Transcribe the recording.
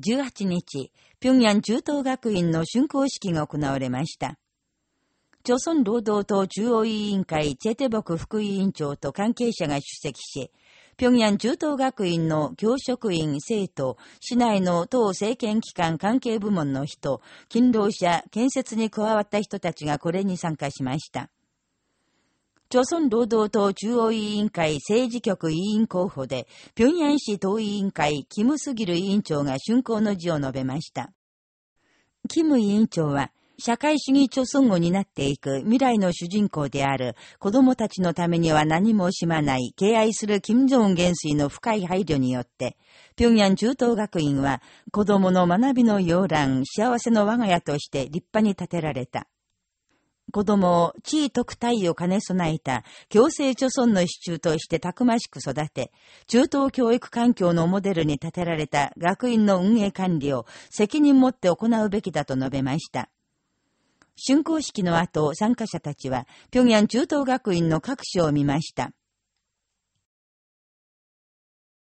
18日、平壌中等学院の竣工式が行われました。朝鮮労働党中央委員会チェテボク副委員長と関係者が出席し、平壌中等学院の教職員、生徒、市内の党政権機関関係部門の人、勤労者、建設に加わった人たちがこれに参加しました。朝鮮労働党中央委員会政治局委員候補で、平壌市党委員会キム・スギル委員長が竣工の辞を述べました。キム委員長は、社会主義朝鮮を担っていく未来の主人公である子供たちのためには何も惜しまない敬愛する金正恩元帥の深い配慮によって、平壌中等学院は子供の学びの洋覧、幸せの我が家として立派に建てられた。子供を地位特待を兼ね備えた強制著村の支柱としてたくましく育て、中等教育環境のモデルに立てられた学院の運営管理を責任持って行うべきだと述べました。竣工式の後、参加者たちは、平壌中等学院の各所を見ました。